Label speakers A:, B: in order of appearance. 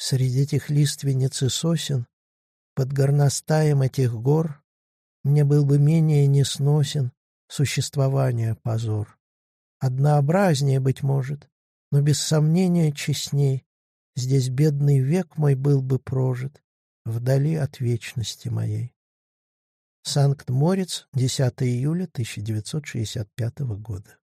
A: Среди этих лиственниц и сосен, под горностаем этих гор, Мне был бы менее несносен существования позор. Однообразнее, быть может, но без сомнения честней, Здесь бедный век мой был бы прожит, вдали от вечности моей. Санкт-Морец, 10 июля 1965 года.